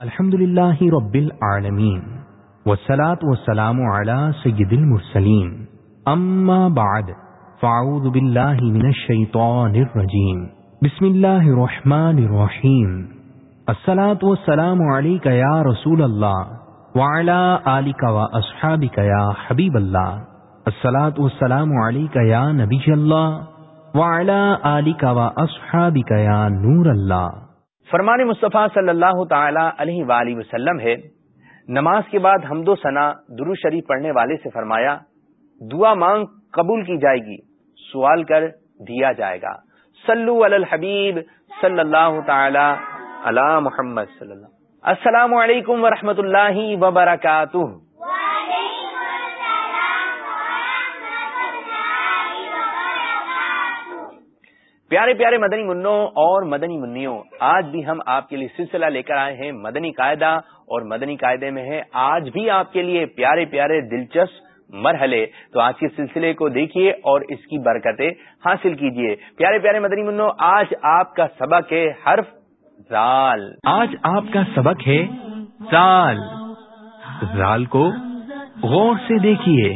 الحمد للہ رب العالمین والصلاة والسلام على سید المرسلین. اما بعد، فاعوذ باللہ من الشیطان الرجیم. بسم اللہ الرحمن الرحیم. الصلاة والسلام علیکہ یا رسول اللہ وعلى آلک و اصحابک یا حبیب اللہ. الصلاة والسلام علیکہ یا نبی اللہ وعلى آلک و اصحابک یا نور اللہ. فرمان مصطفیٰ صلی اللہ تعالی علیہ وآلہ وسلم ہے، نماز کے بعد حمد و ثنا درو شریف پڑھنے والے سے فرمایا، دعا مانگ قبول کی جائے گی، سوال کر دیا جائے گا۔ سلو علی الحبیب صلی اللہ تعالی علی محمد صلی اللہ السلام علیکم ورحمۃ اللہ وبرکاتہ۔ پیارے پیارے مدنی منوں اور مدنی منوں آج بھی ہم آپ کے لیے سلسلہ لے کر آئے ہیں مدنی قاعدہ، اور مدنی قاعدے میں ہے آج بھی آپ کے لیے پیارے پیارے دلچسپ مرحلے۔ تو آج کے سلسلے کو دیکھیے اور اس کی برکتیں حاصل کیجیے۔ پیارے پیارے مدنی منوں، آج آپ کا سبق ہے حرف زال۔ آج آپ کا سبق ہے زال۔ زال کو غور سے دیکھیے،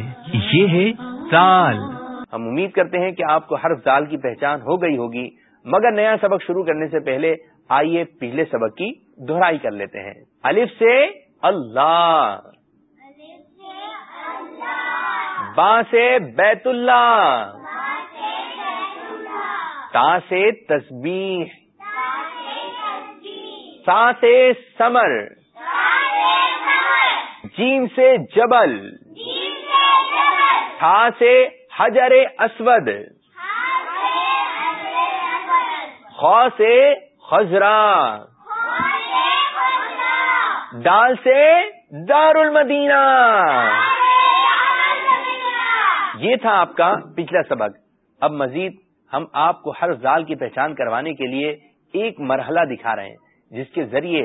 یہ ہے زال۔ ہم امید کرتے ہیں کہ آپ کو ہر زال کی پہچان ہو گئی ہوگی، مگر نیا سبق شروع کرنے سے پہلے آئیے پچھلے سبق کی دہرائی کر لیتے ہیں۔ الف سے اللہ۔ با سے بیت اللہ تا سے تسبیح۔ سا سے سمر۔ جیم سے جبل۔ تھا سے حجر اسود. خو سے خزرا ڈال سے دار المدینہ یہ تھا آپ کا پچھلا سبق. اب مزید ہم آپ کو ہر زال کی پہچان کروانے کے لیے ایک مرحلہ دکھا رہے ہیں، جس کے ذریعے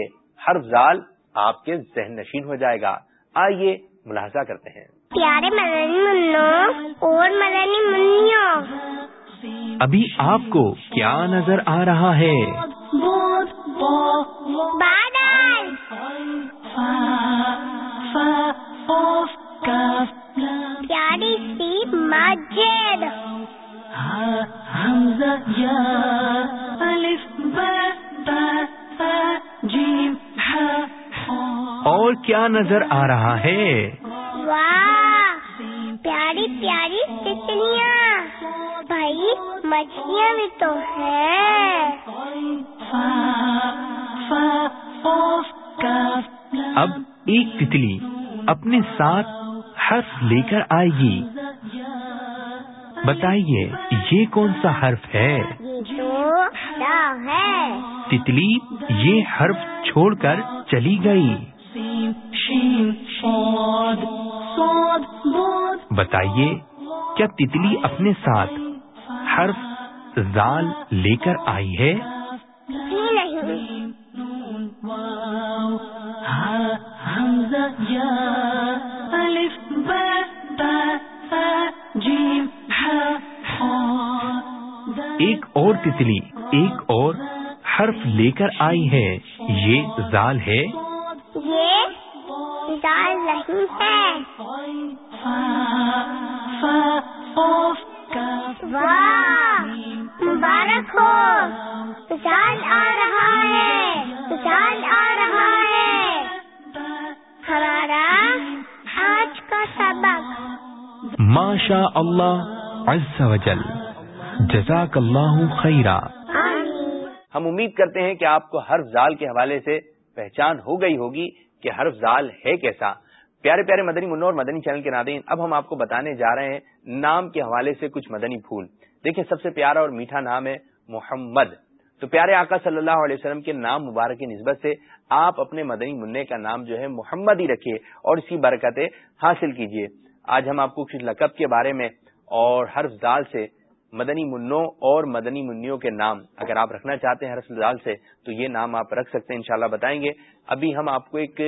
ہر زال آپ کے ذہن نشین ہو جائے گا۔ آئیے ملاحظہ کرتے ہیں۔ پیارے مدنی منو اور مدنی منو ابھی آپ کو کیا نظر آ رہا ہے؟ بادل۔ پیاری سی مسجد۔ اور کیا نظر آ رہا ہے؟ واہ۔ پیاری پیاری تتلیاں بھائی مچھلیاں بھی تو ہے اب ایک تتلی اپنے ساتھ حرف لے کر آئے گی بتائیے یہ کون سا حرف ہے؟ تتلی یہ حرف چھوڑ کر چلی گئی۔ بتائیے، کیا تتلی اپنے ساتھ حرف زال لے کر آئی ہے؟ ایک اور تتلی، ایک اور حرف لے کر آئی ہے، یہ زال ہے؟ یہ دال نہیں ہے۔ سبق ماشا اللہ عز و جل. جزاک اللہ خیرہ ہم امید کرتے ہیں کہ آپ کو ہر زال کے حوالے سے پہچان ہو گئی ہوگی کہ حرف زال ہے کیسا. پیارے پیارے مدنی منو اور مدنی چینل کے ناظرین اب ہم آپ کو بتانے جا رہے ہیں نام کے حوالے سے کچھ مدنی پھول. دیکھیں، سب سے پیارا اور میٹھا نام ہے محمد. تو پیارے آقا صلی اللہ علیہ وسلم کے نام مبارک کی نسبت سے آپ اپنے مدنی منع کا نام جو ہے محمد ہی رکھیے اور اسی برکتیں حاصل کیجیے. آج ہم آپ کو کچھ لقب کے بارے میں اور حرف زال سے مدنی منوں اور مدنی منوں کے نام اگر آپ رکھنا چاہتے ہیں حرف زال سے تو یہ نام آپ رکھ سکتے ہیں، انشاءاللہ بتائیں گے۔ ابھی ہم آپ کو ایک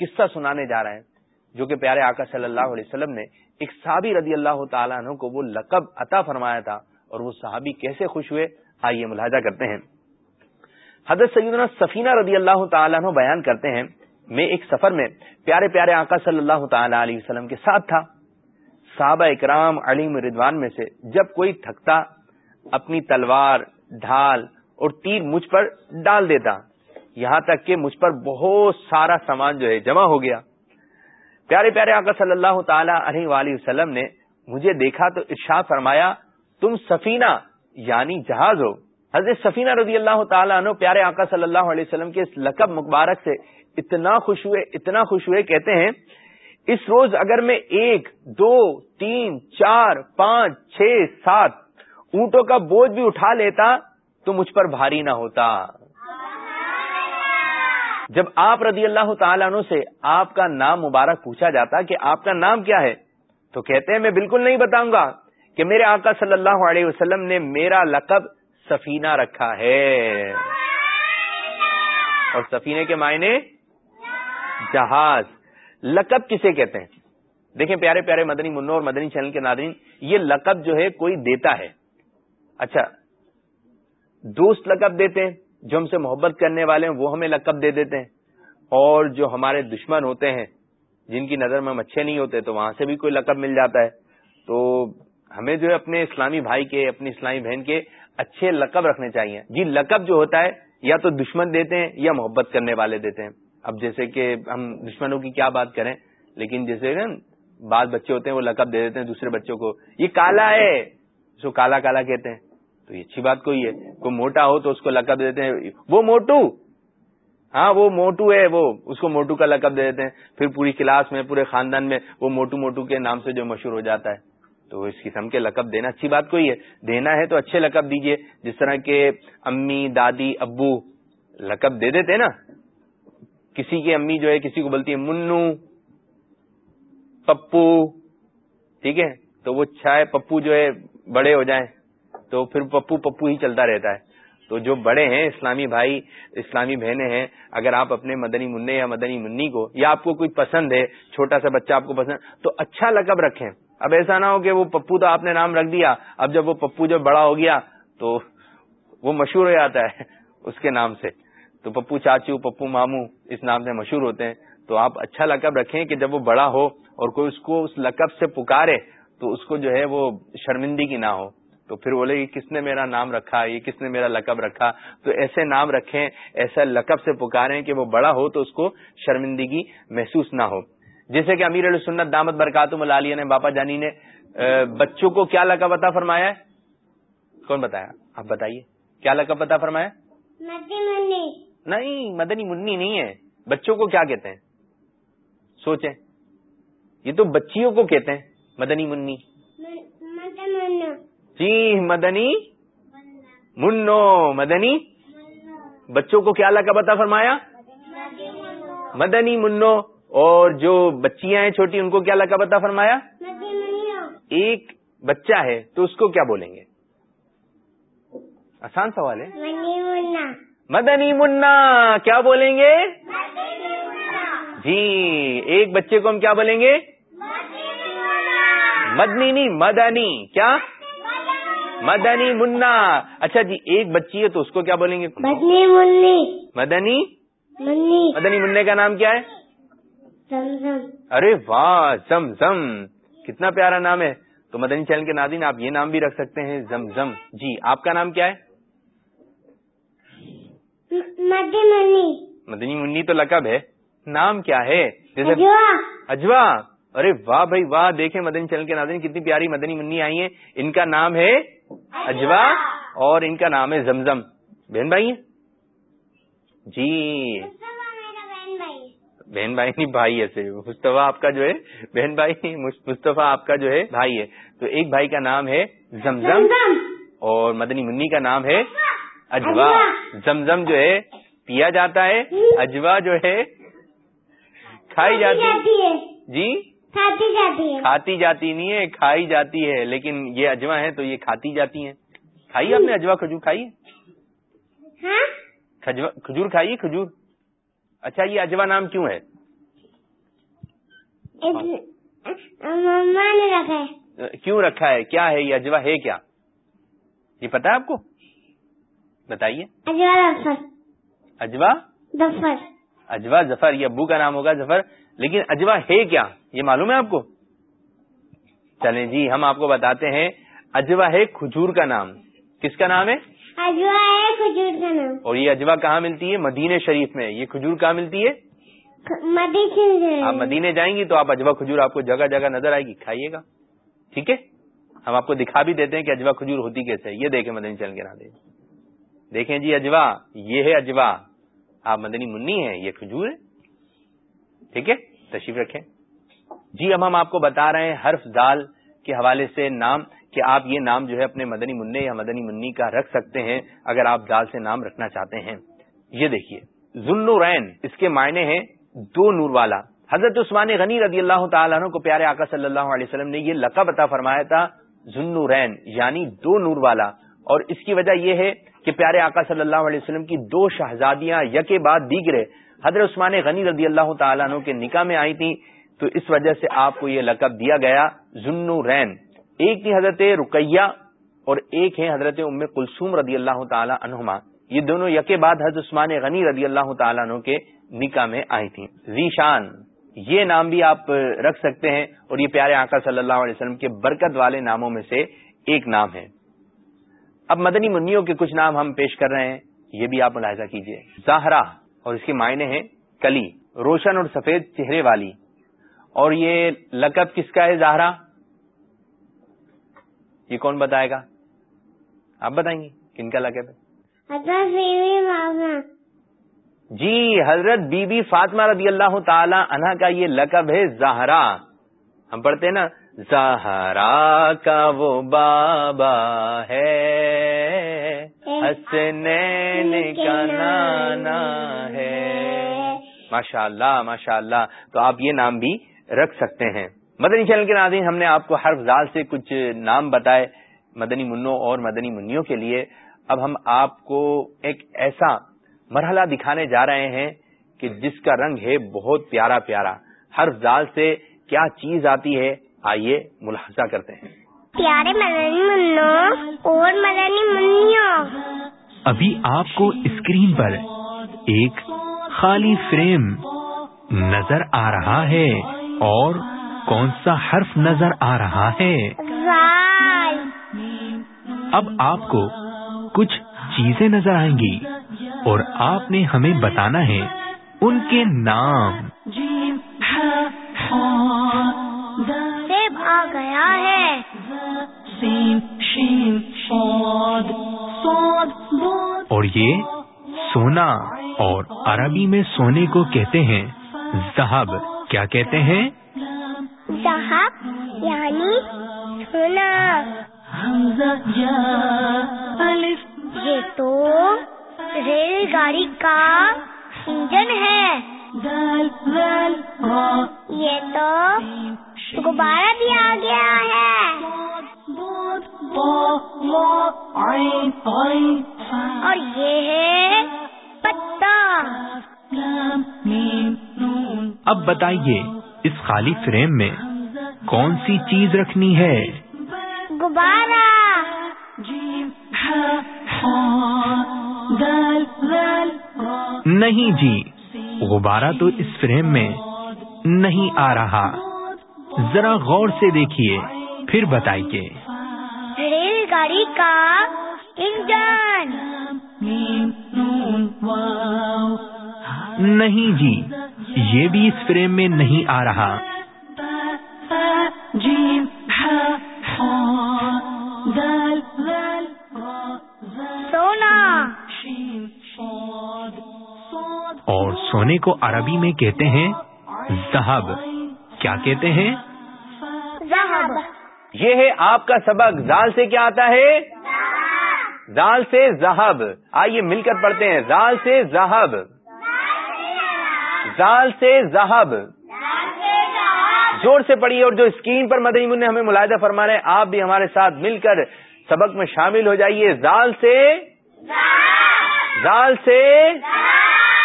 قصہ سنانے جا رہے ہیں، جو کہ پیارے آقا صلی اللہ علیہ وسلم نے ایک صحابی رضی اللہ تعالیٰ عنہ کو وہ لقب عطا فرمایا تھا اور وہ صحابی کیسے خوش ہوئے؟ آئیے ملاحظہ کرتے ہیں۔ حضرت سیدنا سفینہ رضی اللہ تعالیٰ عنہ بیان کرتے ہیں، میں ایک سفر میں پیارے پیارے آقا صلی اللہ تعالی علیہ وسلم کے ساتھ تھا۔ صحابہ اکرام علیم ردوان میں سے جب کوئی تھکتا، اپنی تلوار، ڈھال اور تیر مجھ پر ڈال دیتا۔ یہاں تک کہ مجھ پر بہت سارا سامان جو ہے جمع ہو گیا۔ پیارے پیارے آقا صلی اللہ تعالی علیہ وآلہ وسلم نے مجھے دیکھا تو ارشاد فرمایا، تم سفینہ یعنی جہاز ہو۔ حضرت سفینہ رضی اللہ تعالیٰ عنہ پیارے آقا صلی اللہ علیہ وسلم کے اس لقب مبارک سے اتنا خوش ہوئے، اتنا خوش ہوئے کہتے ہیں اس روز اگر میں ایک، دو، تین، چار، پانچ، چھ، سات اونٹوں کا بوجھ بھی اٹھا لیتا تو مجھ پر بھاری نہ ہوتا۔ جب آپ رضی اللہ تعالیٰ عنہ سے آپ کا نام مبارک پوچھا جاتا کہ آپ کا نام کیا ہے، تو کہتے ہیں، میں بالکل نہیں بتاؤں گا کہ میرے آقا صلی اللہ علیہ وسلم نے میرا لقب سفینہ رکھا ہے۔ اور سفینے کے معنی جہاز۔ لقب کسے کہتے ہیں؟ دیکھیں پیارے پیارے مدنی منو اور مدنی چینل کے ناظرین، یہ لقب جو ہے کوئی دیتا ہے۔ اچھا دوست لقب دیتے ہیں، جو ہم سے محبت کرنے والے ہیں، وہ ہمیں لقب دے دیتے ہیں۔ اور جو ہمارے دشمن ہوتے ہیں، جن کی نظر میں ہم اچھے نہیں ہوتے، تو وہاں سے بھی کوئی لقب مل جاتا ہے۔ تو ہمیں جو ہے اپنے اسلامی بھائی کے، اپنی اسلامی بہن کے اچھے لقب رکھنے چاہیے۔ جی لقب جو ہوتا ہے، یا تو دشمن دیتے ہیں، یا محبت کرنے والے دیتے ہیں۔ اب جیسے کہ ہم دشمنوں کی کیا بات کریں، لیکن جیسے بعض بچے ہوتے ہیں وہ لقب دے دیتے ہیں دوسرے بچوں کو، یہ کالا ہے جو کالا کالا کہتے ہیں۔ تو یہ اچھی بات کوئی ہے، کوئی موٹا ہو تو اس کو لقب دیتے ہیں۔ وہ موٹو ہاں وہ موٹو ہے، وہ اس کو موٹو کا لقب دے دیتے ہیں۔ پھر پوری کلاس میں، پورے خاندان میں وہ موٹو موٹو کے نام سے جو مشہور ہو جاتا ہے۔ تو اس قسم کے لقب دینا اچھی بات کوئی ہے۔ دینا ہے تو اچھے لقب دیجیے، جس طرح کے امی، دادی، ابو لقب دے دیتے نا۔ کسی کی امی جو ہے، کسی کو بولتی ہے منو، پپو، ٹھیک ہے؟ تو وہ چھائے پپو جو ہے، بڑے ہو جائیں۔ تو پھر پپو پپو ہی چلتا رہتا ہے۔ تو جو بڑے ہیں، اسلامی بھائی، اسلامی بہنیں ہیں، اگر آپ اپنے مدنی منع یا مدنی منی کو، یا آپ کو کوئی پسند ہے، چھوٹا سا بچہ آپ کو پسند، تو اچھا لقب رکھیں۔ اب ایسا نہ ہو کہ وہ پپو تو آپ نے نام رکھ دیا۔ اب جب وہ پپو جب بڑا ہو گیا، تو وہ مشہور ہو جاتا ہے اس کے نام سے۔ تو پپو چاچو، پپو مامو اس نام سے مشہور ہوتے ہیں۔ تو آپ اچھا لقب رکھیں کہ جب وہ بڑا ہو اور کوئی اس کو اس لقب سے پکارے تو اس کو جو ہے وہ شرمندگی نہ ہو۔ تو پھر بولے کہ کس نے میرا نام رکھا؟ یہ کس نے میرا لقب رکھا؟ تو ایسے نام رکھیں، ایسا لقب سے پکاریں کہ وہ بڑا ہو تو اس کو شرمندگی محسوس نہ ہو۔ جیسے کہ امیر علیہ سنت دامت برکاتم العالیہ نے، باپا جانی نے بچوں کو کیا لقب عطا فرمایا ہے؟ کون بتایا؟ آپ بتائیے، کیا لقب عطا فرمایا نہیں، مدنی منی نہیں ہے۔ بچوں کو کیا کہتے ہیں؟ سوچیں۔ یہ تو بچیوں کو کہتے ہیں، مدنی منی۔ جی مدنی منو، مدنی۔ بچوں کو کیا لگا بتا فرمایا؟ مدنی منو۔ اور جو بچیاں ہیں چھوٹی، ان کو کیا لگا بتا فرمایا؟ ایک بچہ ہے تو اس کو کیا بولیں گے؟ آسان سوال ہے۔ مدنی منا کیا بولیں گے؟ جی ایک بچے کو ہم کیا بولیں گے؟ مدنی نہیں مدنی کیا؟ مدنی۔ منا۔ اچھا جی ایک بچی ہے تو اس کو کیا بولیں گے؟ مدنی منی۔ مدنی؟ مدنی منع کا نام کیا ہے؟ ارے واہ زم زم کتنا پیارا نام ہے۔ تو مدنی چینل کے ناظرین آپ یہ نام بھی رکھ سکتے ہیں زم زم جی آپ کا نام کیا ہے؟ منی مدنی منی تو لقب ہے نام کیا ہے جیسے اجوا ارے واہ بھائی واہ دیکھیں مدنی چینل کے ناظرین کتنی پیاری مدنی منی آئی ہیں ان کا نام ہے اجوا اور ان کا نام ہے زمزم بہن بھائی جی بہن بھائی نہیں بھائی ایسے مصطفیٰ آپ کا جو ہے بہن بھائی مصطفیٰ آپ کا جو ہے بھائی ہے تو ایک بھائی کا نام ہے زمزم اور مدنی منی کا نام ہے اجوا زمزم جو ہے پیا جاتا ہے اجوا جو ہے کھائی جاتی ہے۔ جی؟ کھاتی جاتی ہے۔ کھاتی جاتی نہیں ہے کھائی جاتی ہے لیکن یہ اجوا ہے تو یہ کھاتی جاتی ہیں۔ کھائی آپ نے اجوا کھجور کھائی ہاں؟ کھجور کھائیے کھجور۔ اچھا یہ اجوا نام کیوں ہے۔ کیوں رکھا ہے؟ کیا ہے؟ یہ اجوا ہے کیا؟ یہ پتا ہے آپ کو؟ بتائیے۔ اجوا۔ ظفر اجوا؟ ظفر یہ ابو کا نام ہوگا ظفر لیکن اجوا ہے کیا؟ یہ معلوم ہے آپ کو؟ چلیں جی ہم آپ کو بتاتے ہیں اجوا ہے کھجور کا نام۔ کس کا نام ہے؟ اجوا ہے کھجور کا نام۔ اور یہ اجوا کہاں ملتی ہے؟ مدینہ شریف میں۔ یہ کھجور کہاں ملتی ہے؟ آپ مدینے جائیں گی تو آپ اجوا کھجور آپ کو جگہ جگہ نظر آئے گی کھائیے گا۔ ٹھیک ہے؟ ہم آپ کو دکھا بھی دیتے ہیں کہ اجوا کھجور ہوتی کیسے ہے۔ یہ دیکھیں مدنی چل کے نہ دیں دیکھیں جی اجوا، یہ ہے اجوا۔ آپ مدنی منی ہیں، یہ کھجور ہے ٹھیک ہے؟ تشریف رکھیں۔ جی اب ہم آپ کو بتا رہے ہیں حرف دال کے حوالے سے نام، کہ آپ یہ نام جو ہے اپنے مدنی منع یا مدنی منی کا رکھ سکتے ہیں اگر آپ دال سے نام رکھنا چاہتے ہیں۔ یہ دیکھیے ذنورین اس کے معنی ہیں دو نور والا۔ حضرت عثمان غنی رضی اللہ تعالیٰ عنہ کو پیارے آقا صلی اللہ علیہ وسلم نے یہ لقب عطا فرمایا تھا ذنورین یعنی دو نور والا۔ اور اس کی وجہ یہ ہے کہ پیارے آقا صلی اللہ علیہ وسلم کی دو شہزادیاں یکے بعد دیگرے، حضرت عثمان غنی رضی اللہ تعالیٰ عنہ کے نکاح میں آئی تھیں، تو اس وجہ سے آپ کو یہ لقب دیا گیا ذنورین ایک تھی حضرت رقیہ اور ایک ہے حضرت ام کلثوم رضی اللہ تعالی عنہما۔ یہ دونوں یکے بعد حضرت عثمان غنی رضی اللہ تعالیٰ عنہ کے نکاح میں آئی تھیں۔ ذیشان یہ نام بھی آپ رکھ سکتے ہیں اور یہ پیارے آقا صلی اللہ علیہ وسلم کے برکت والے ناموں میں سے ایک نام ہے۔ اب مدنی منیوں کے کچھ نام ہم پیش کر رہے ہیں یہ بھی آپ ملاحظہ کیجیے۔ زہرا اور اس کے معنی ہیں کلی روشن اور سفید چہرے والی۔ اور یہ لقب کس کا ہے زہرا؟ یہ کون بتائے گا؟ آپ بتائیں گے کن کا لقب ہے؟ جی حضرت بی بی فاطمہ رضی اللہ تعالی عنہ کا یہ لقب ہے زہرا۔ ہم پڑھتے ہیں نا زہرا کا وہ بابا ہے۔ حسنین کا نانا ہے۔ ماشاء اللہ ماشاء اللہ تو آپ یہ نام بھی رکھ سکتے ہیں۔ مدنی چینل کے ناظرین ہم نے آپ کو حرف زال سے کچھ نام بتائے مدنی منوں اور مدنی منوں کے لیے۔ اب ہم آپ کو ایک ایسا مرحلہ دکھانے جا رہے ہیں کہ جس کا رنگ ہے بہت پیارا پیارا۔ حرف زال سے کیا چیز آتی ہے آئیے ملاحظہ کرتے ہیں۔ پیارے مدنی منو اور مدنی منوں ابھی آپ کو اسکرین پر ایک خالی فریم نظر آ رہا ہے اور کون سا حرف نظر آ رہا ہے؟ اب آپ کو کچھ چیزیں نظر آئیں گی اور آپ نے ہمیں بتانا ہے ان کے نام۔ گیا ہے۔ اور یہ سونا اور عربی میں سونے کو کہتے ہیں۔ زہب کیا کہتے ہیں؟ صاحب یعنی سونا۔ یہ تو ریل گاڑی کا انجن ہے۔ یہ تو غبارہ بھی آ گیا ہے۔ اور یہ ہے پتا۔ اب بتائیے اس خالی فریم میں کون سی چیز رکھنی ہے؟ غبارہ۔ نہیں جی غبارہ تو اس فریم میں نہیں آ رہا۔ ذرا غور سے دیکھیے پھر بتائیے۔ ریل گاڑی کا انجن۔ نہیں جی یہ بھی اس فریم میں نہیں آ رہا۔ سونا۔ اور سونے کو عربی میں کہتے ہیں زہب کیا کہتے ہیں؟ یہ ہے آپ کا سبق۔ زال سے کیا آتا ہے؟ زال سے زہب آئیے مل کر پڑھتے ہیں۔ زال سے زہب زال سے زہب زور سے پڑھیے اور جو اسکرین پر مدنی من نے ہمیں ملاحدہ فرما رہے ہیں آپ بھی ہمارے ساتھ مل کر سبق میں شامل ہو جائیے۔ زال سے زال سے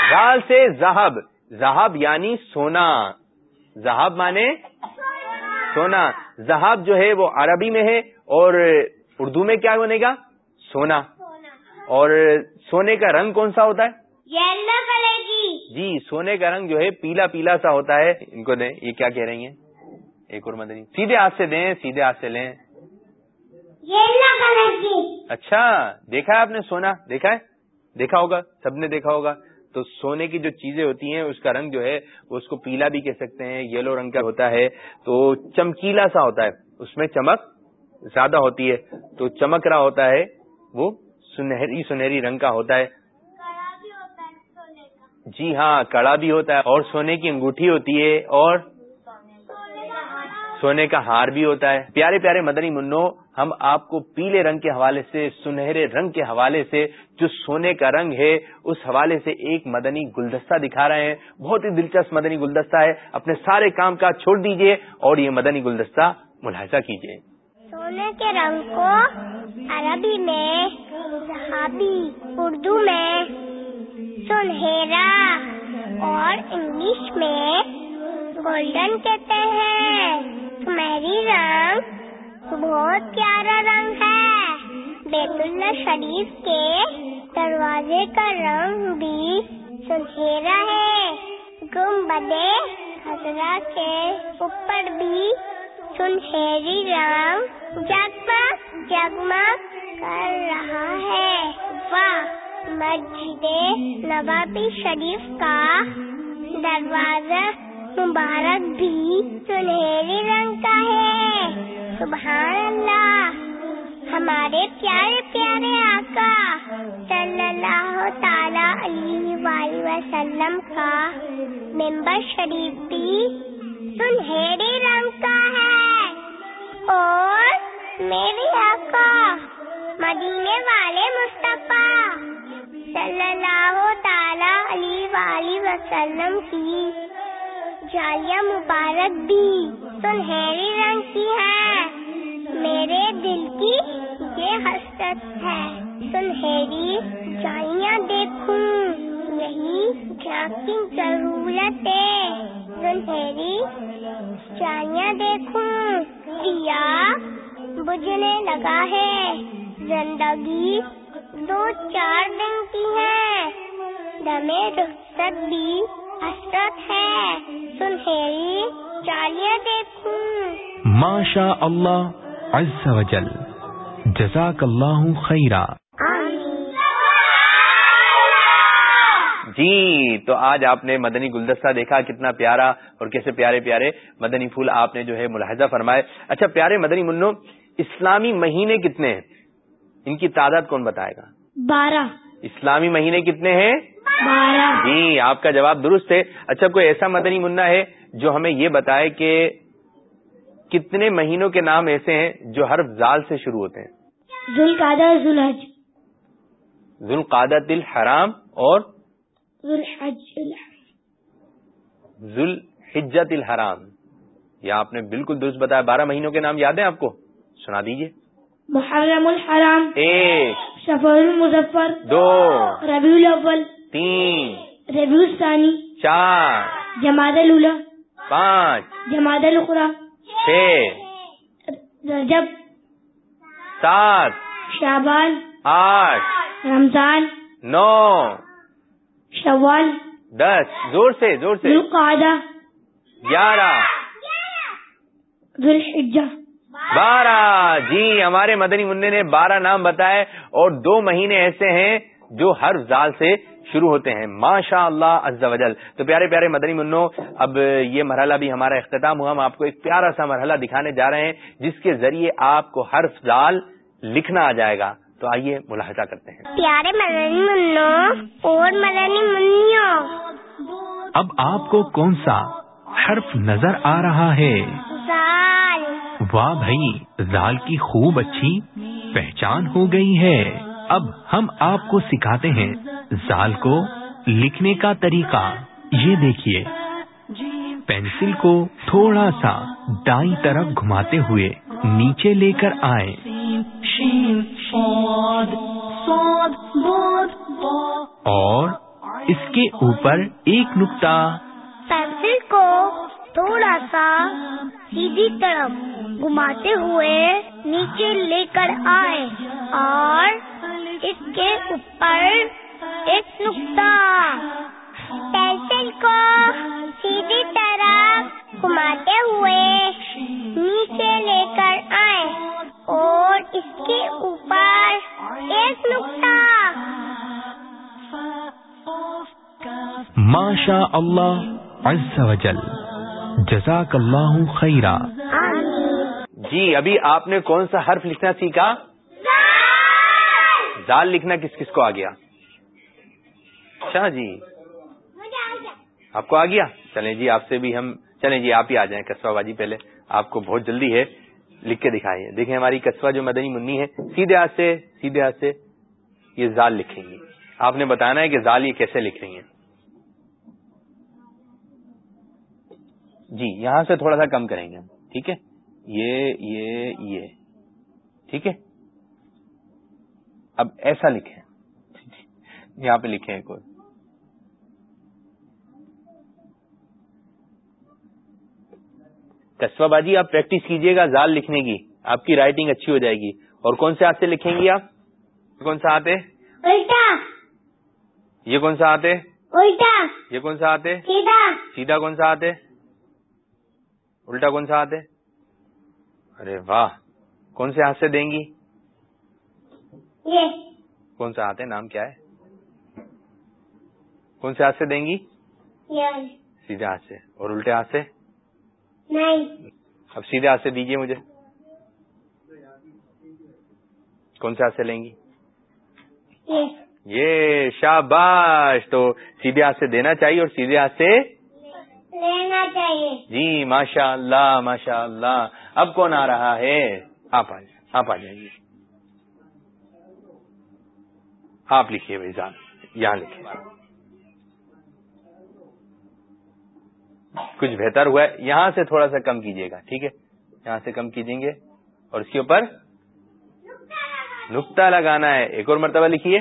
زال سے زہب زہب یعنی سونا۔ زہاب مانے سونا۔ زہاب جو ہے وہ عربی میں ہے اور اردو میں کیا بنے گا؟ سونا۔ اور سونے کا رنگ کون سا ہوتا ہے؟ جی سونے کا رنگ جو ہے پیلا پیلا سا ہوتا ہے۔ ان کو دیں۔ یہ کیا کہہ رہی ہیں؟ ایک اور مدنی۔ سیدھے ہاتھ سے دیں سیدھے ہاتھ سے لیں۔ اچھا دیکھا ہے آپ نے سونا؟ دیکھا ہے؟ دیکھا ہوگا سب نے دیکھا ہوگا۔ تو سونے کی جو چیزیں ہوتی ہیں، اس کا رنگ جو ہے اس کو پیلا بھی کہہ سکتے ہیں، یلو رنگ کا ہوتا ہے۔ تو چمکیلا سا ہوتا ہے۔ اس میں چمک زیادہ ہوتی ہے۔ تو چمک رہا ہوتا ہے، وہ سنہری سنہری رنگ کا ہوتا ہے۔ جی ہاں کڑا بھی ہوتا ہے اور سونے کی انگوٹھی ہوتی ہے اور سونے کا ہار بھی ہوتا ہے۔ پیارے پیارے مدنی منو ہم آپ کو پیلے رنگ کے حوالے سے، سنہرے رنگ کے حوالے سے جو سونے کا رنگ ہے، اس حوالے سے ایک مدنی گلدستہ دکھا رہے ہیں۔ بہت ہی دلچسپ مدنی گلدستہ ہے۔ اپنے سارے کام کاج چھوڑ دیجیے اور یہ مدنی گلدستہ ملاحظہ کیجیے۔ سونے کے رنگ کو عربی میں صحابی اردو میں سنہرا اور انگلش میں گولڈن کہتے ہیں۔ میری رنگ بہت پیارا رنگ ہے۔ بیت اللہ شریف کے دروازے کا رنگ بھی سنہرا ہے۔ گنبدے خزرا کے اوپر بھی سنہری رنگ جگم جگمگ کر رہا ہے۔ واہ، مسجد نوابی شریف کا دروازہ مبارک بھی سنہری رنگ کا ہے۔ سبحان اللہ۔ ہمارے پیارے پیارے آقا صلی اللہ تعالی علیہ وآلہ وسلم کا ممبر شریف بھی سنہرے رنگ کا ہے۔ اور میرے آقا مدینے والے مصطفیٰ صلی اللہ تعالی علیہ وآلہ وسلم کی جالیہ مبارک بھی سنہری رنگ کی ہے۔ میرے دل کی یہ حسرت ہے۔ سنہری جائیاں دیکھوں، یہی جھانکی ضرورت ہے۔ سنہری جائیاں دیکھوں دیا بجھنے لگا ہے۔ زندگی دو چار دن کی ہے۔ دمے رخصت بھی حسرت ہے۔ سنہری چالیاں دیکھوں۔ ماشاء اللہ عز و جل جزاک اللہ خیرہ جی تو آج آپ نے مدنی گلدستہ دیکھا کتنا پیارا اور کیسے پیارے پیارے مدنی پھول آپ نے جو ہے ملاحظہ فرمائے۔ اچھا پیارے مدنی منو اسلامی مہینے کتنے ہیں؟ ان کی تعداد کون بتائے گا؟ بارہ۔ اسلامی مہینے کتنے ہیں؟ بارہ۔ جی آپ کا جواب درست ہے۔ اچھا کوئی ایسا مدنی منا ہے جو ہمیں یہ بتائے کہ کتنے مہینوں کے نام ایسے ہیں جو ہر زال سے شروع ہوتے ہیں؟ ذوالقادہ ذوالحج۔ ذوالقادت الحرام اور ذوالحج ذوالحجت الحرام یہ آپ نے بالکل درست بتایا۔ بارہ مہینوں کے نام یاد ہیں آپ کو؟ سنا دیجیے۔ محرم الحرام ایک سفر المظفر دو ربیع الاول تین ربیع الثانی چار جماعت الاولی پانچ جماعت الاخرى چھ رجب سات شعبان آٹھ رمضان نو شوال دس زور سے زور سے گیارہ ذوالحجہ بارہ۔ جی ہمارے مدنی منع نے بارہ نام بتائے اور دو مہینے ایسے ہیں جو ہر زال سے شروع ہوتے ہیں۔ ماشاء اللہ عز و جل تو پیارے پیارے مدنی منو اب یہ مرحلہ بھی ہمارا اختتام ہوا۔ ہم آپ کو ایک پیارا سا مرحلہ دکھانے جا رہے ہیں جس کے ذریعے آپ کو ہر زال لکھنا آ جائے گا۔ تو آئیے ملاحظہ کرتے ہیں۔ پیارے مدنی منو اور مدنی منو اب آپ کو کون سا حرف نظر آ رہا ہے؟ واہ بھائی زال کی خوب اچھی پہچان ہو گئی ہے۔ اب ہم آپ کو سکھاتے ہیں زال کو لکھنے کا طریقہ۔ یہ دیکھیے۔ پینسل کو تھوڑا سا دائیں طرف گھماتے ہوئے نیچے لے کر آئیں۔ اور اس کے اوپر ایک نقطہ۔ پینسل کو تھوڑا سا سیدھی طرف گھماتے ہوئے نیچے لے کر آئے اور اس کے اوپر ایک نقطہ پینسل کو سیدھی طرف گھماتے ہوئے نیچے لے کر آئے اور اس کے اوپر ایک نقطہ ماشا اللہ عز و جل جزاک اللہ خیرہ آمین جی ابھی آپ نے کون سا حرف لکھنا سیکھا؟ زال۔ لکھنا کس کس کو آ گیا؟ اچھا جی۔ آپ کو آ گیا؟ چلیں جی آپ سے بھی ہم چلیں جی آپ ہی آ جائیں کسبہ بازی پہلے۔ آپ کو بہت جلدی ہے لکھ کے دکھائیے دیکھیں ہماری کسبہ جو مدنی منی ہے سیدھے ہاتھ سے سیدھے ہاتھ سے یہ زال لکھیں گی۔ آپ نے بتانا ہے کہ زال یہ کیسے لکھ رہی ہیں۔ جی یہاں سے تھوڑا سا کم کریں گے ہم ٹھیک ہے؟ یہ یہ یہ ٹھیک ہے؟ اب ایسا لکھیں۔ یہاں پہ لکھیں ایک اور۔ کسبہ بازی آپ پریکٹس کیجیے گا زال لکھنے کی آپ کی رائٹنگ اچھی ہو جائے گی۔ اور کون سے ہاتھ سے لکھیں گی آپ؟ کون سا آتے الٹا۔ یہ کون سا آتے الٹا۔ یہ کون سا آتے سیدھا۔ سیدھا کون سا آتے الٹا کون سا آتے ارے واہ کون سے ہاتھ سے دیں گی؟ کون سا آتے نام کیا ہے؟ کون سے ہاتھ سے دیں گی؟ سیدھے ہاتھ سے۔ اور الٹے ہاتھ سے؟ اب سیدھے ہاتھ سے دیجیے مجھے۔ کون سے ہاتھ سے لیں گی؟ یہ شاباش تو سیدھے ہاتھ سے دینا چاہیے اور سیدھے ہاتھ سے لینا چاہیے۔ جی ماشاء اللہ ماشاء اللہ۔ اب کون آ رہا ہے؟ آپ آ جائیں آپ آ جائیے۔ آپ لکھیے بھائی جان، یہاں لکھیے۔ کچھ بہتر ہوا ہے۔ یہاں سے تھوڑا سا کم کیجیے گا، ٹھیک ہے؟ یہاں سے کم کیجیں گے۔ اور اس کے اوپر؟ نقطہ لگانا ہے۔ ایک اور مرتبہ لکھیے۔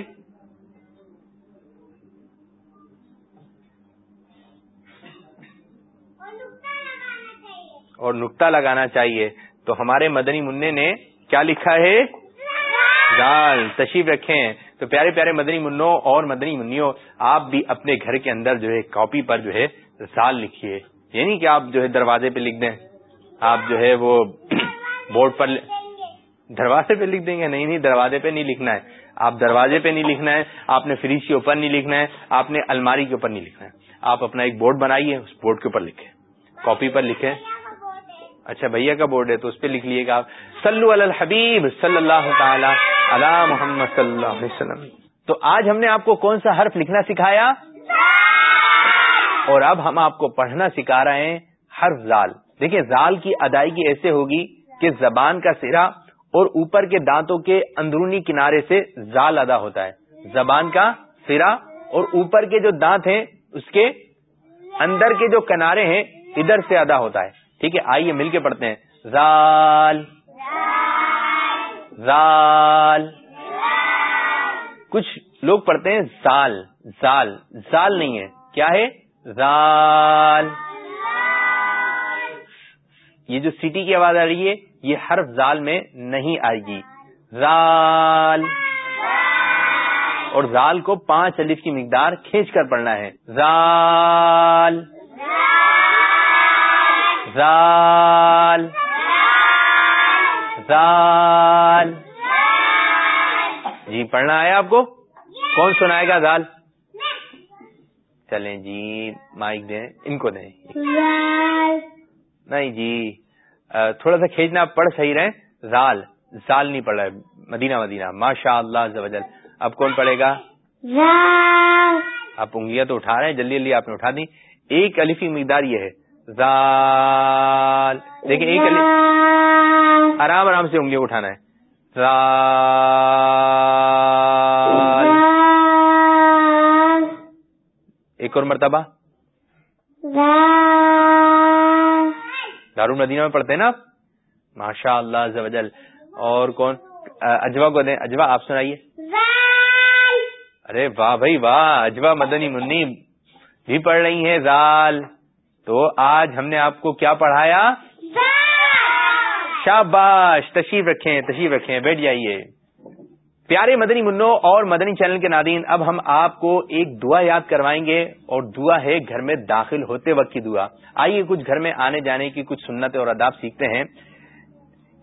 اور نقطہ لگانا چاہیے۔ تو ہمارے مدنی منع نے کیا لکھا ہے؟ زال تشریف رکھیں۔ تو پیارے پیارے مدنی منوں اور مدنی منوں آپ بھی اپنے گھر کے اندر جو ہے کاپی پر جو ہے زال لکھیے۔ یہ نہیں کہ آپ جو ہے دروازے پہ لکھ دیں۔ آپ جو ہے وہ بورڈ پر دروازے پہ لکھ دیں گے؟ نہیں نہیں، دروازے پہ نہیں لکھنا ہے۔ آپ دروازے پہ نہیں لکھنا ہے۔ آپ نے فریج کے اوپر نہیں لکھنا ہے۔ آپ نے الماری کے اوپر نہیں لکھنا ہے۔ آپ اپنا ایک بورڈ بنائیے، اس بورڈ کے اوپر لکھیں۔ کاپی پر لکھیں۔ اچھا بھیا کا بورڈ ہے تو اس پہ لکھ لیے گا آپ۔ صلو علی الحبیب صلی اللہ تعالی علی محمد صلی اللہ علیہ وسلم۔ تو آج ہم نے آپ کو کون سا حرف لکھنا سکھایا؟ اور اب ہم آپ کو پڑھنا سکھا رہے ہیں حرف زال۔ دیکھیں، زال کی ادائیگی ایسے ہوگی کہ زبان کا سرا اور اوپر کے دانتوں کے اندرونی کنارے سے زال ادا ہوتا ہے۔ زبان کا سرا اور اوپر کے جو دانت ہیں، اس کے اندر کے جو کنارے ہیں، ادھر سے ادا ہوتا ہے۔ ٹھیک ہے، آئیے مل کے پڑھتے ہیں۔ زال۔ زال۔ کچھ لوگ پڑھتے ہیں زال۔ زال۔ زال نہیں ہے۔ کیا ہے؟ زال۔ یہ جو سٹی کی آواز آ رہی ہے، یہ حرف زال میں نہیں آئے گی۔ زال۔ اور زال کو پانچ الف کی مقدار کھینچ کر پڑھنا ہے۔ زال۔ زال. زال. جی پڑھنا ہے آپ کو؟ کون سنائے گا زال؟ چلیں جی مائک دیں ان کو دیں۔ نہیں جی تھوڑا سا کھینچنا پڑھ صحیح رہے زال زال نہیں پڑھ رہا ہے مدینہ مدینہ۔ ماشاء اللہ اب کون پڑھے گا؟ آپ انگلیاں تو اٹھا رہے ہیں جلدی جلدی آپ نے اٹھا دی۔ ایک الفی مقدار یہ ہے۔ زال. دیکھیں ایک الف آرام آرام سے انگلیاں اٹھانا ہے. زال. ایک اور مرتبہ. دارال مدینہ میں پڑھتے ہیں نا آپ؟ ماشاء اللہ زوجل اور کون؟ اجوا کو دیں. اجوا آپ سنائیے. ارے واہ بھائی واہ اجوا مدنی منی. بھی پڑھ رہی ہیں زال. تو آج ہم نے آپ کو کیا پڑھایا؟ شاباش! تشریف رکھیں تشریف رکھیں، بیٹھ جائیے۔ پیارے مدنی منو اور مدنی چینل کے نادین، اب ہم آپ کو ایک دعا یاد کروائیں گے اور دعا ہے گھر میں داخل ہوتے وقت کی دعا۔ آئیے کچھ گھر میں آنے جانے کی کچھ سنت اور اداب سیکھتے ہیں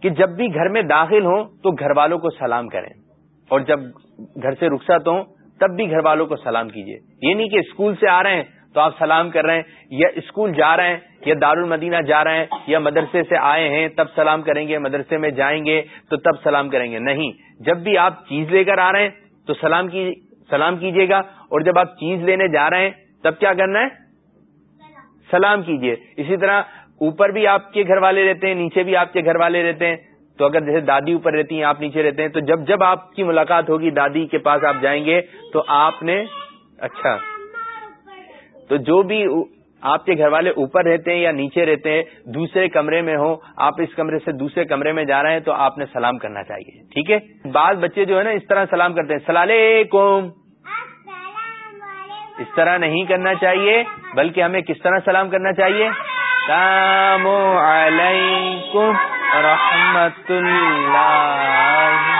کہ جب بھی گھر میں داخل ہوں تو گھر والوں کو سلام کریں۔ اور جب گھر سے رخصت ہوں تب بھی گھر والوں کو سلام کیجیے۔ یہ نہیں کہ اسکول سے آ رہے ہیں تو آپ سلام کر رہے ہیں، یا اسکول جا رہے ہیں، یا دار المدینہ جا رہے ہیں، یا مدرسے سے آئے ہیں، تب سلام کریں گے، مدرسے میں جائیں گے، تو تب سلام کریں گے۔ نہیں، جب بھی آپ چیز لے کر آ رہے ہیں، تو سلام کی، سلام کیجیے گا۔ اور جب آپ چیز لینے جا رہے ہیں، تب کیا کرنا ہے؟ سلام کیجیے اسی طرح اوپر بھی آپ کے گھر والے رہتے ہیں، نیچے بھی آپ کے گھر والے رہتے ہیں، تو اگر جیسے دادی اوپر رہتی ہیں، آپ نیچے رہتے ہیں، تو جب جب آپ کی ملاقات ہوگی، دادی کے پاس آپ جائیں گے، تو آپ نے اچھا۔ تو جو بھی آپ کے گھر والے اوپر رہتے ہیں یا نیچے رہتے ہیں، دوسرے کمرے میں ہو آپ اس کمرے سے دوسرے کمرے میں جا رہے ہیں، تو آپ نے سلام کرنا چاہیے، ٹھیک ہے؟ بعض بچے جو ہے نا، اس طرح سلام کرتے ہیں، سلام علیکم. اس طرح نہیں کرنا چاہیے، بلکہ ہمیں کس طرح سلام کرنا چاہیے؟ السلام علیکم رحمت اللہ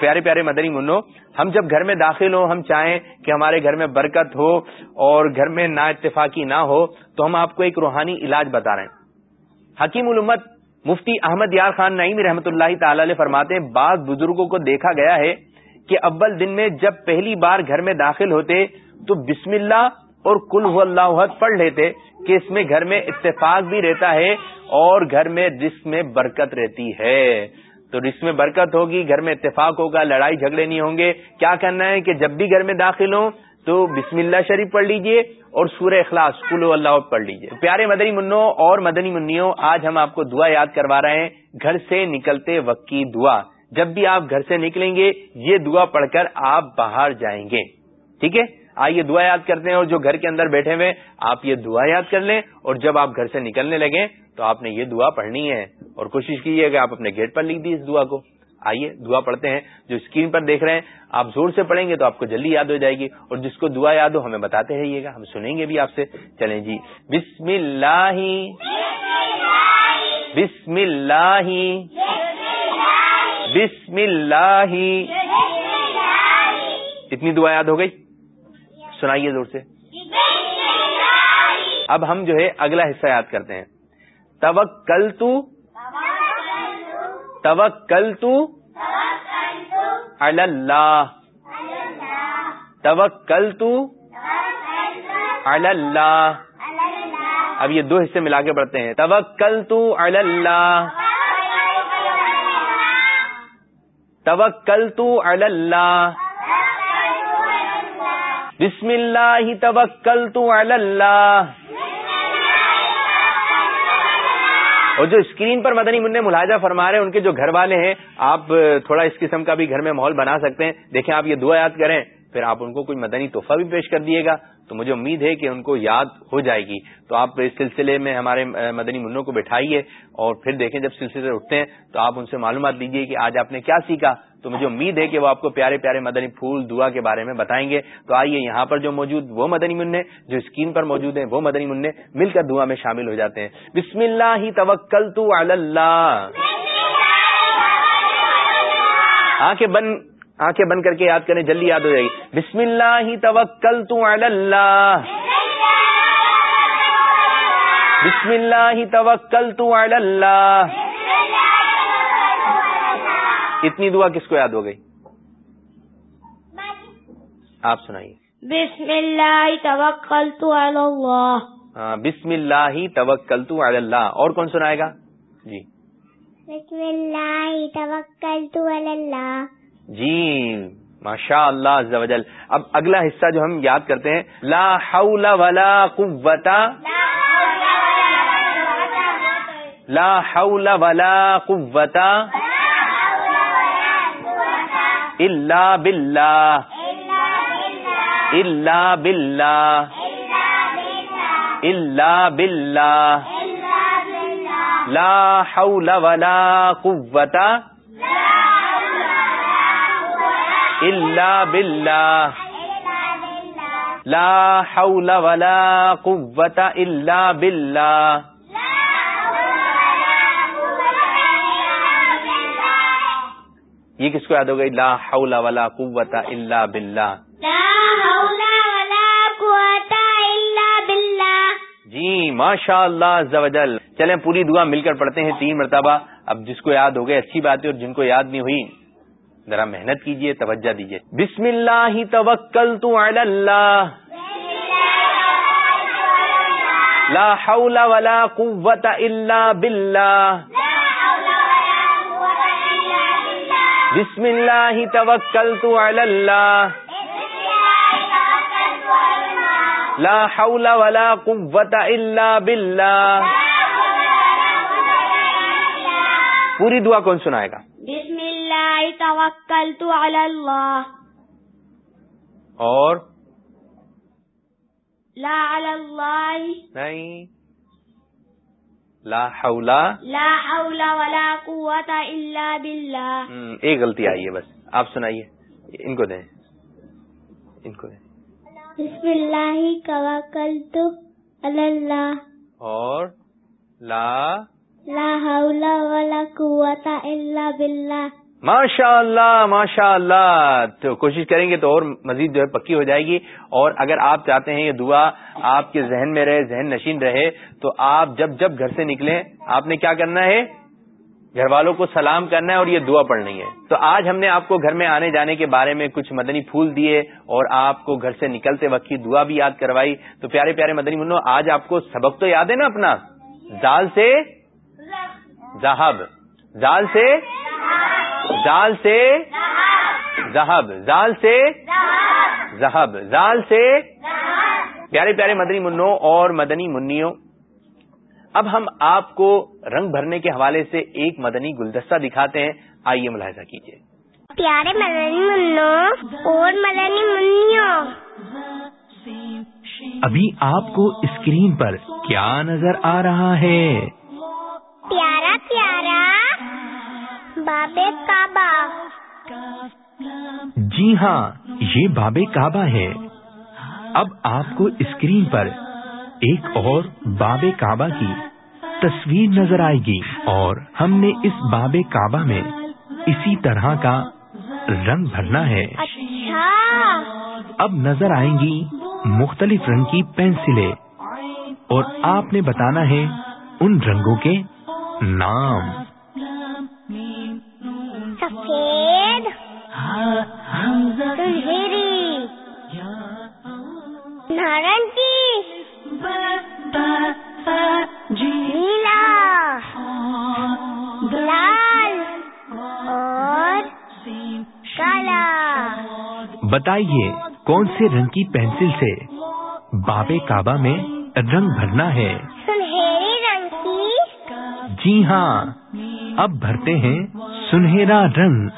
پیارے پیارے مدنی منو، ہم جب گھر میں داخل ہوں، ہم چاہیں کہ ہمارے گھر میں برکت ہو اور گھر میں نا اتفاقی نہ ہو، تو ہم آپ کو ایک روحانی علاج بتا رہے ہیں۔ حکیم الامت مفتی احمد یار خان نعیم رحمت اللہ تعالی علیہ فرماتے ہیں، بعض بزرگوں کو دیکھا گیا ہے کہ اول دن میں جب پہلی بار گھر میں داخل ہوتے، تو بسم اللہ اور کل اللہ پڑھ لیتے کہ اس میں گھر میں اتفاق بھی رہتا ہے اور گھر میں جس میں برکت رہتی ہے۔ تو اس میں برکت ہوگی، گھر میں اتفاق ہوگا، لڑائی جھگڑے نہیں ہوں گے۔ کیا کرنا ہے کہ جب بھی گھر میں داخل ہوں تو بسم اللہ شریف پڑھ لیجیے اور سورہ اخلاص کل اللہ پڑھ لیجیے۔ پیارے مدنی منو اور مدنی منوں آج ہم آپ کو دعا یاد کروا رہے ہیں، گھر سے نکلتے وقت کی دعا۔ جب بھی آپ گھر سے نکلیں گے، یہ دعا پڑھ کر آپ باہر جائیں گے۔ ٹھیک ہے؟ آئیے دعا یاد کرتے ہیں اور جو گھر کے اندر بیٹھے ہوئے آپ یہ دعا یاد کر لیں اور جب آپ گھر سے نکلنے لگیں تو آپ نے یہ دعا پڑھنی ہے اور کوشش کیجیے کہ آپ اپنے گیٹ پر لکھ دی اس دعا کو۔ آئیے دعا پڑھتے ہیں۔ جو اسکرین پر دیکھ رہے ہیں، آپ زور سے پڑھیں گے تو آپ کو جلدی یاد ہو جائے گی اور جس کو دعا یاد ہو، ہمیں بتاتے رہیے گا۔ ہم سنیں گے بھی آپ سے۔ چلیں جی۔ بسم اللہ۔ بسم اللہ۔ بسم اللہ۔ اتنی دعا یاد ہو گئی؟ سنائیے زور سے۔ اب ہم جو ہے اگلا حصہ یاد کرتے ہیں۔ توکل تو توکل تو اللہ توکل تو اللہ اب یہ دو حصے ملا کے پڑھتے ہیں۔ توکل تو اللہ توکل تو اللہ بسم اللہ توکل تو اللہ۔ اور جو اسکرین پر مدنی منع ملاحظہ فرما رہے ہیں، ان کے جو گھر والے ہیں، آپ تھوڑا اس قسم کا بھی گھر میں ماحول بنا سکتے ہیں۔ دیکھیں، آپ یہ دعا یاد کریں، پھر آپ ان کو کوئی مدنی تحفہ بھی پیش کر دیے گا۔ تو مجھے امید ہے کہ ان کو یاد ہو جائے گی۔ تو آپ اس سلسلے میں ہمارے مدنی منوں کو بٹھائیے اور پھر دیکھیں، جب سلسلے اٹھتے ہیں، تو آپ ان سے معلومات لیجیے کہ آج آپ نے کیا سیکھا۔ تو مجھے امید ہے کہ وہ آپ کو پیارے پیارے مدنی پھول دعا کے بارے میں بتائیں گے۔ تو آئیے یہاں پر جو موجود وہ مدنی منع، جو اسکرین پر موجود ہیں وہ مدنی منع مل کر دعا میں شامل ہو جاتے ہیں۔ بسم اللہ ہی توکل تو اللہ۔ آنکھیں بند آنکھیں بند کر کے یاد کریں، جلدی یاد ہو جائے گی بسم اللہ ہی توکل تو اللہ۔ بسم اللہ ہی توکل تو اللہ۔ اتنی دعا کس کو یاد ہو گئی؟ آپ سنائیے۔ بسم اللہ توکل تو اللہ۔ ہاں بسم اللہ توکل تو اللہ۔ اور کون سنائے گا؟ جی۔ بسم اللہ توکل تو اللہ۔ جی ماشاء اللہ وجل اب اگلا حصہ جو ہم یاد کرتے ہیں لا حول ولا قوت۔ لا حول ولا قوت۔ الا باللہ الا باللہ الا باللہ لا حول ولا قوت الا باللہ لا حول ولا قوت الا باللہ یہ کس کو یاد ہو گئی لا حول ولا قوت الا باللہ۔ جی ماشاء اللہ زوجل چلیں پوری دعا مل کر پڑھتے ہیں تین مرتبہ۔ اب جس کو یاد ہو گئے اچھی بات ہے اور جن کو یاد نہیں ہوئی ذرا محنت کیجیے توجہ دیجیے۔ بسم اللہ توکل تو اللہ۔ لا حول ولا قوت الا باللہ۔ بسم اللہ توکل تو اللہ. لا حول ولا قوت الا باللہ. پوری دعا کون سنائے گا؟ بسم اللہ توکلت علی اللہ. اور لا علی اللہ. نہیں. لا حول لا حول ولا قوت الا باللہ ایک غلطی آئی ہے بس. آپ سنائیے. ان کو دیں. ان کو دیں. بسم اللہ توکلت علی اللہ. اور لا لا حول ولا قوت الا باللہ ماشاء اللہ ماشاء اللہ تو کوشش کریں گے تو اور مزید جو ہے پکی ہو جائے گی۔ اور اگر آپ چاہتے ہیں یہ دعا آپ کے ذہن میں رہے ذہن نشین رہے تو آپ جب جب گھر سے نکلیں آپ نے کیا کرنا ہے؟ گھر والوں کو سلام کرنا ہے اور یہ دعا پڑھنی ہے۔ تو آج ہم نے آپ کو گھر میں آنے جانے کے بارے میں کچھ مدنی پھول دیے اور آپ کو گھر سے نکلتے وقت کی دعا بھی یاد کروائی۔ تو پیارے پیارے مدنی منو آج آپ کو سبق تو یاد ہے نا اپنا؟ زال سے زہب۔ زال سے زال سے زہب زال سے زہب زال سے پیارے پیارے مدنی منو اور مدنی منیوں اب ہم آپ کو رنگ بھرنے کے حوالے سے ایک مدنی گلدستہ دکھاتے ہیں۔ آئیے ملاحظہ کیجیے۔ پیارے مدنی منو اور مدنی منیوں۔ ابھی آپ کو اسکرین پر کیا نظر آ رہا ہے؟ پیارا پیارا۔ بابے کعبہ۔ جی ہاں یہ باب کعبہ ہے۔ اب آپ کو اسکرین پر ایک اور باب کعبہ کی تصویر نظر آئے گی اور ہم نے اس باب کعبہ میں اسی طرح کا رنگ بھرنا ہے۔ اچھا۔ اب نظر آئیں گی مختلف رنگ کی پینسلیں اور آپ نے بتانا ہے ان رنگوں کے نام۔ سنہری نارنجی نیلا۔ لال۔ اور کالا۔ بتائیے کون سے رنگ کی پینسل سے باب کعبہ میں رنگ بھرنا ہے؟ سنہری رنگ کی۔ جی ہاں اب بھرتے ہیں سنہرا رنگ۔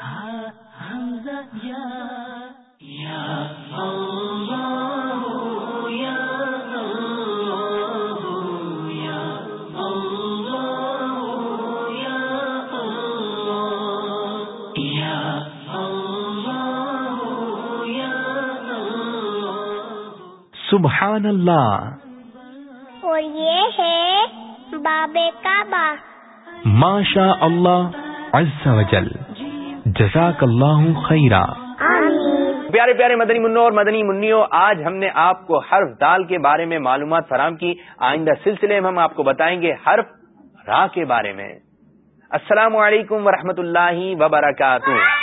سبحان اللہ اور یہ ہے باب کعبہ۔ ماشا اللہ عز و جل۔ جزاک اللہ خیرہ پیارے پیارے مدنی منو اور مدنی منیوں آج ہم نے آپ کو حرف دال کے بارے میں معلومات فراہم کی۔ آئندہ سلسلے میں ہم آپ کو بتائیں گے حرف را کے بارے میں۔ السلام علیکم ورحمۃ اللہ وبرکاتہ۔